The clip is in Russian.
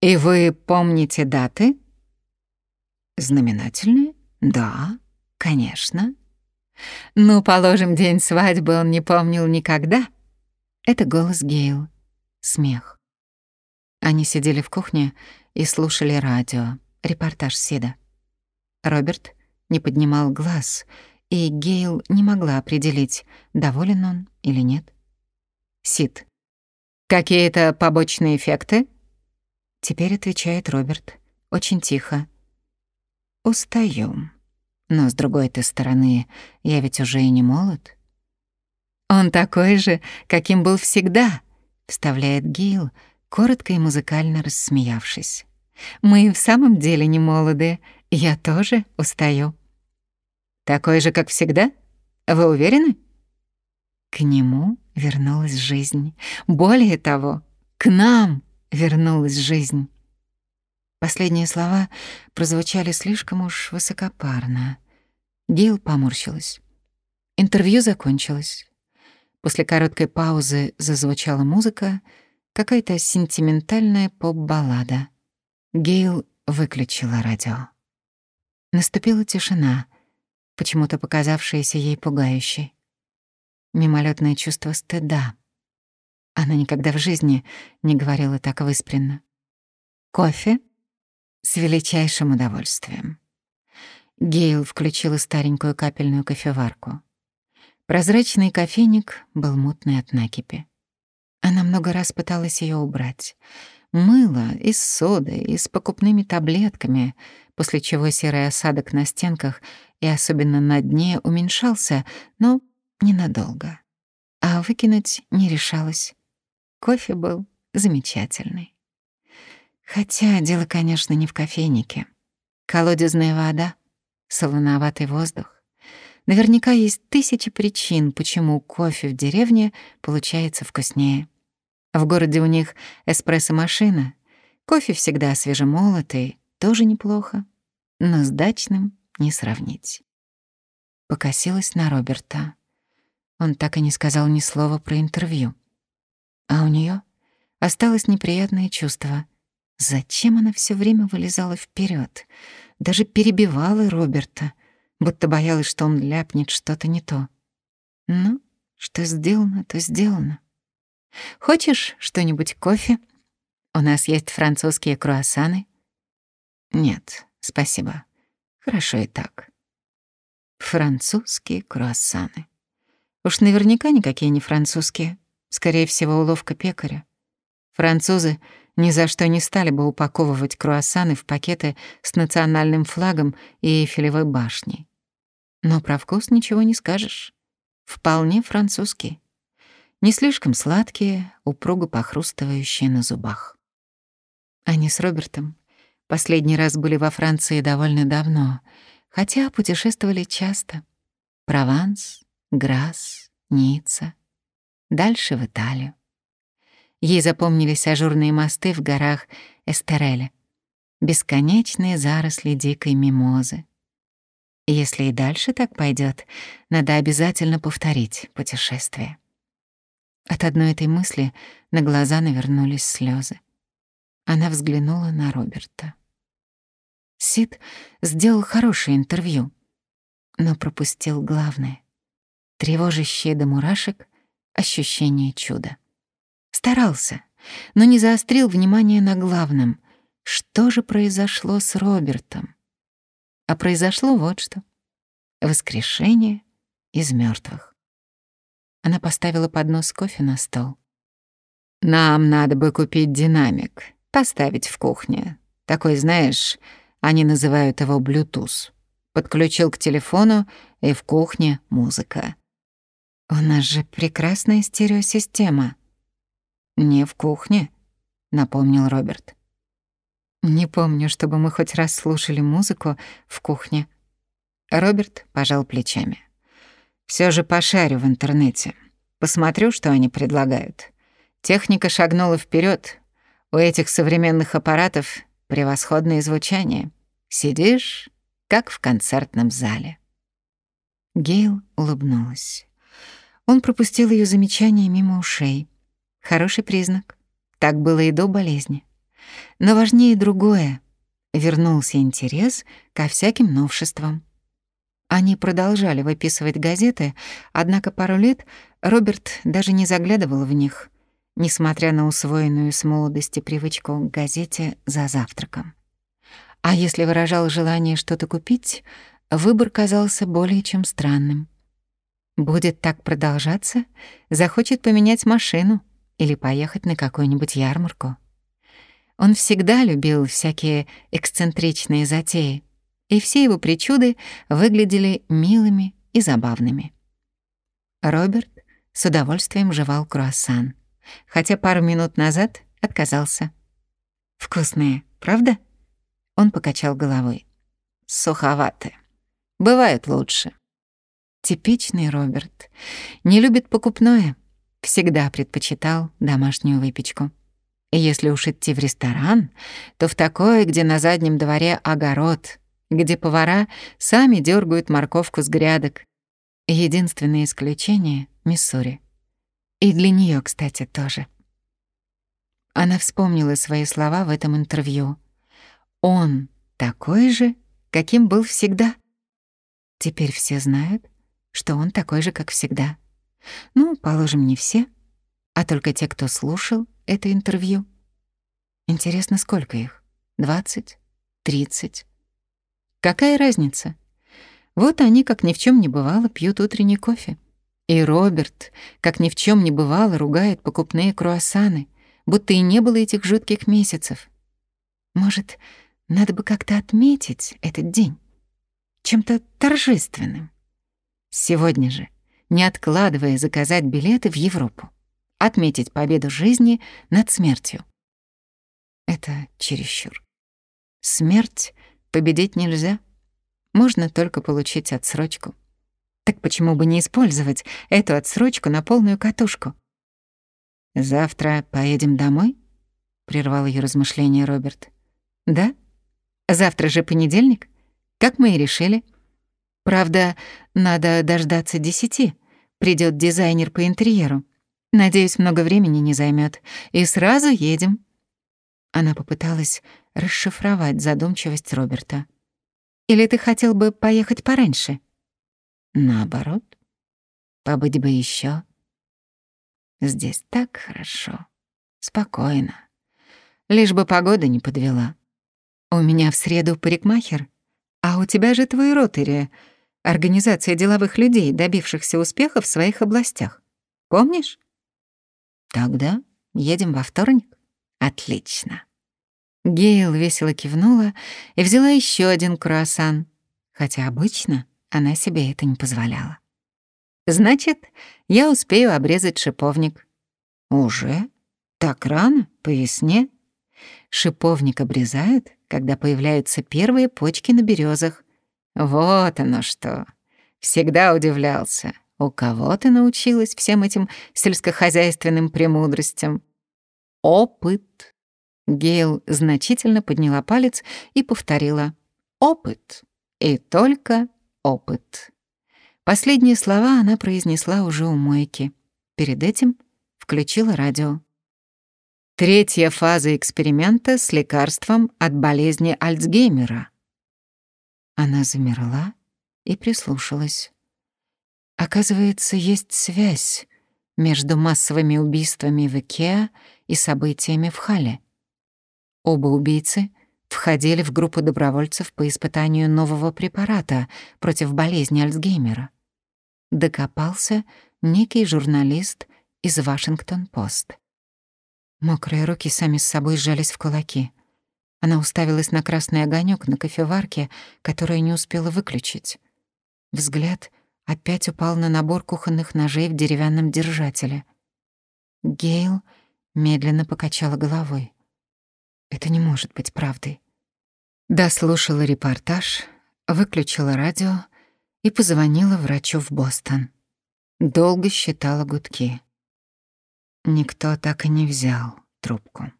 «И вы помните даты?» «Знаменательные? Да, конечно». «Ну, положим, день свадьбы он не помнил никогда». Это голос Гейл. Смех. Они сидели в кухне и слушали радио, репортаж Сида. Роберт не поднимал глаз, и Гейл не могла определить, доволен он или нет. Сид. «Какие-то побочные эффекты?» Теперь отвечает Роберт, очень тихо. «Устаю. Но с другой-то стороны, я ведь уже и не молод». «Он такой же, каким был всегда», — вставляет Гейл, коротко и музыкально рассмеявшись. «Мы в самом деле не молоды, я тоже устаю». «Такой же, как всегда? Вы уверены?» К нему вернулась жизнь. Более того, к нам вернулась жизнь. Последние слова прозвучали слишком уж высокопарно. Гил поморщилась. Интервью закончилось. После короткой паузы зазвучала музыка, какая-то сентиментальная поп-баллада. Гейл выключила радио. Наступила тишина, почему-то показавшаяся ей пугающей. Мимолетное чувство стыда. Она никогда в жизни не говорила так выспренно. «Кофе?» «С величайшим удовольствием». Гейл включила старенькую капельную кофеварку. Прозрачный кофейник был мутный от накипи. Она много раз пыталась ее убрать. Мыло и с содой, и с покупными таблетками, после чего серый осадок на стенках и особенно на дне уменьшался, но ненадолго. А выкинуть не решалась. Кофе был замечательный. Хотя дело, конечно, не в кофейнике. Колодезная вода, солоноватый воздух. Наверняка есть тысячи причин, почему кофе в деревне получается вкуснее. В городе у них эспрессо-машина. Кофе всегда свежемолотый, тоже неплохо, но с дачным не сравнить. Покосилась на Роберта. Он так и не сказал ни слова про интервью. А у нее осталось неприятное чувство. Зачем она все время вылезала вперед, даже перебивала Роберта, будто боялась, что он ляпнет что-то не то. Ну, что сделано, то сделано. Хочешь что-нибудь кофе? У нас есть французские круассаны. Нет, спасибо. Хорошо и так. Французские круассаны. Уж наверняка никакие не французские. Скорее всего, уловка пекаря. Французы ни за что не стали бы упаковывать круассаны в пакеты с национальным флагом и Эйфелевой башней. Но про вкус ничего не скажешь. Вполне французский. Не слишком сладкие, упруго похрустывающие на зубах. Они с Робертом последний раз были во Франции довольно давно, хотя путешествовали часто. Прованс, Грасс, Ницца. Дальше в Италию. Ей запомнились ажурные мосты в горах Эстереля, бесконечные заросли дикой мимозы, если и дальше так пойдет, надо обязательно повторить путешествие. От одной этой мысли на глаза навернулись слезы. Она взглянула на Роберта. Сид сделал хорошее интервью, но пропустил главное — тревожащее до мурашек ощущение чуда. Старался, но не заострил внимание на главном — что же произошло с Робертом? А произошло вот что. Воскрешение из мертвых. Она поставила поднос кофе на стол. «Нам надо бы купить динамик, поставить в кухне. Такой, знаешь, они называют его Bluetooth. Подключил к телефону, и в кухне музыка. У нас же прекрасная стереосистема. Не в кухне, напомнил Роберт. Не помню, чтобы мы хоть раз слушали музыку в кухне. Роберт пожал плечами. Все же пошарю в интернете. Посмотрю, что они предлагают. Техника шагнула вперед. У этих современных аппаратов превосходное звучание. Сидишь, как в концертном зале. Гейл улыбнулась. Он пропустил ее замечание мимо ушей. Хороший признак. Так было и до болезни. Но важнее другое. Вернулся интерес ко всяким новшествам. Они продолжали выписывать газеты, однако пару лет Роберт даже не заглядывал в них, несмотря на усвоенную с молодости привычку к газете за завтраком. А если выражал желание что-то купить, выбор казался более чем странным. Будет так продолжаться, захочет поменять машину или поехать на какую-нибудь ярмарку. Он всегда любил всякие эксцентричные затеи, и все его причуды выглядели милыми и забавными. Роберт с удовольствием жевал круассан, хотя пару минут назад отказался. «Вкусные, правда?» Он покачал головой. «Суховатые. Бывает лучше». Типичный Роберт. Не любит покупное. Всегда предпочитал домашнюю выпечку. И если уж идти в ресторан, то в такое, где на заднем дворе огород, где повара сами дергают морковку с грядок. Единственное исключение — Миссури. И для нее, кстати, тоже. Она вспомнила свои слова в этом интервью — он такой же, каким был всегда. Теперь все знают, что он такой же, как всегда. Ну, положим, не все, а только те, кто слушал это интервью. Интересно, сколько их? Двадцать? Тридцать? Какая разница? Вот они, как ни в чем не бывало, пьют утренний кофе. И Роберт, как ни в чем не бывало, ругает покупные круассаны, будто и не было этих жутких месяцев. Может, надо бы как-то отметить этот день чем-то торжественным. Сегодня же, не откладывая заказать билеты в Европу, отметить победу жизни над смертью. Это чересчур. Смерть победить нельзя. Можно только получить отсрочку. Так почему бы не использовать эту отсрочку на полную катушку? «Завтра поедем домой?» — прервал ее размышление Роберт. «Да?» Завтра же понедельник, как мы и решили. Правда, надо дождаться десяти. Придет дизайнер по интерьеру. Надеюсь, много времени не займет. И сразу едем. Она попыталась расшифровать задумчивость Роберта. Или ты хотел бы поехать пораньше? Наоборот. Побыть бы еще. Здесь так хорошо. Спокойно. Лишь бы погода не подвела. «У меня в среду парикмахер, а у тебя же твой ротари, организация деловых людей, добившихся успеха в своих областях. Помнишь?» «Тогда едем во вторник?» «Отлично». Гейл весело кивнула и взяла еще один круассан, хотя обычно она себе это не позволяла. «Значит, я успею обрезать шиповник». «Уже? Так рано? По весне?» Шиповник обрезают, когда появляются первые почки на березах. Вот оно что. Всегда удивлялся. У кого ты научилась всем этим сельскохозяйственным премудростям? Опыт. Гейл значительно подняла палец и повторила. Опыт. И только опыт. Последние слова она произнесла уже у мойки. Перед этим включила радио. Третья фаза эксперимента с лекарством от болезни Альцгеймера. Она замерла и прислушалась. Оказывается, есть связь между массовыми убийствами в Икеа и событиями в Хале. Оба убийцы входили в группу добровольцев по испытанию нового препарата против болезни Альцгеймера. Докопался некий журналист из «Вашингтон-Пост». Мокрые руки сами с собой сжались в кулаки. Она уставилась на красный огонек на кофеварке, которую не успела выключить. Взгляд опять упал на набор кухонных ножей в деревянном держателе. Гейл медленно покачала головой. Это не может быть правдой. Дослушала репортаж, выключила радио и позвонила врачу в Бостон. Долго считала гудки. Никто так и не взял трубку.